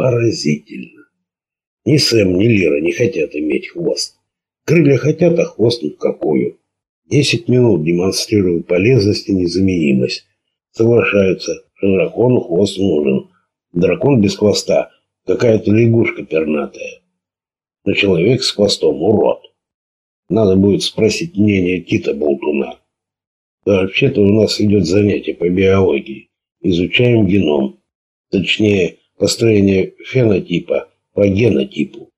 Поразительно. Ни Сэм, ни Лира не хотят иметь хвост. Крылья хотят, а хвост ни в какую. Десять минут демонстрируют полезность и незаменимость. Соглашаются, что дракону хвост нужен. Дракон без хвоста – какая-то лягушка пернатая. Но человек с хвостом – урод. Надо будет спросить мнение Тита Болтуна. Вообще-то у нас идет занятие по биологии. Изучаем геном. Точнее, построение фенотипа по генотипу.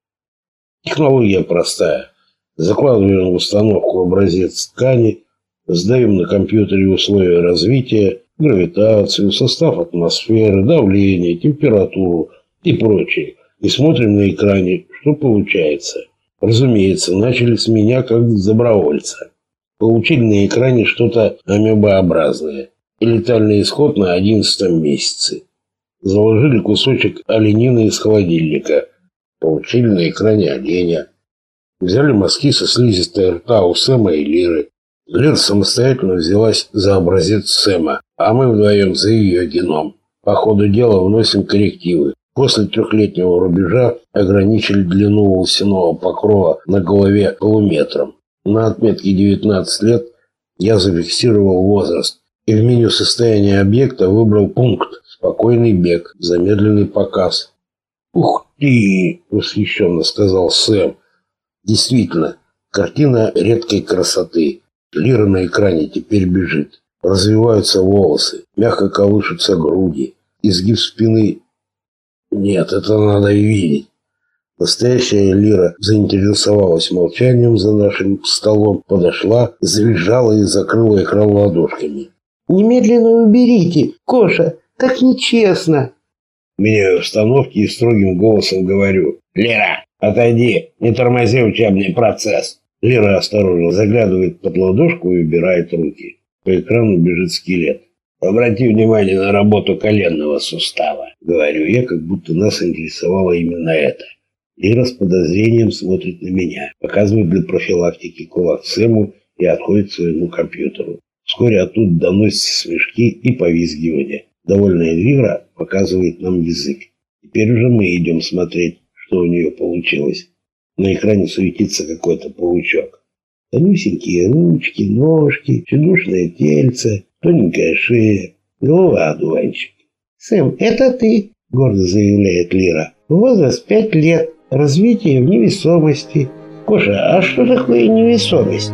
Технология простая. Закладываем в установку образец ткани, сдаем на компьютере условия развития, гравитацию, состав атмосферы, давление, температуру и прочее. И смотрим на экране, что получается. Разумеется, начали с меня как добровольца. Получили на экране что-то амебообразное. И летальный исход на одиннадцатом месяце. Заложили кусочек оленины из холодильника. Получили на экране оленя. Взяли мазки со слизистой рта у Сэма и Лиры. Лира самостоятельно взялась за образец Сэма, а мы вдвоем за ее геном. По ходу дела вносим коррективы. После трехлетнего рубежа ограничили длину волосяного покрова на голове полуметром. На отметке 19 лет я зафиксировал возраст и в меню состояния объекта выбрал пункт «Спокойный бег», «Замедленный показ». «Ух ты!» – восхищенно сказал Сэм. «Действительно, картина редкой красоты. Лира на экране теперь бежит. Развиваются волосы, мягко колышутся груди, изгиб спины нет, это надо видеть. Настоящая Лира заинтересовалась молчанием за нашим столом, подошла, завизжала и закрыла экран ладошками. «Немедленно уберите, Коша, так нечестно!» Меняю установки и строгим голосом говорю. «Лера, отойди, не тормози учебный процесс!» Лера осторожно заглядывает под ладошку и убирает руки. По экрану бежит скелет. Обрати внимание на работу коленного сустава. Говорю я, как будто нас интересовало именно это. Лира с подозрением смотрит на меня, показывает для профилактики кулак Сэму и отходит к своему компьютеру. Вскоре оттуда доносятся смешки и повизгивания. Довольная Лира показывает нам язык. Теперь уже мы идем смотреть, что у нее получилось. На экране суетится какой-то паучок. Тонюсенькие ручки, ножки, чудушное тельце, тоненькая шея, голова одуванчик. «Сэм, это ты», — гордо заявляет Лира. «Возраст пять лет, развитие в невесомости». «Коша, а что такое невесомость?»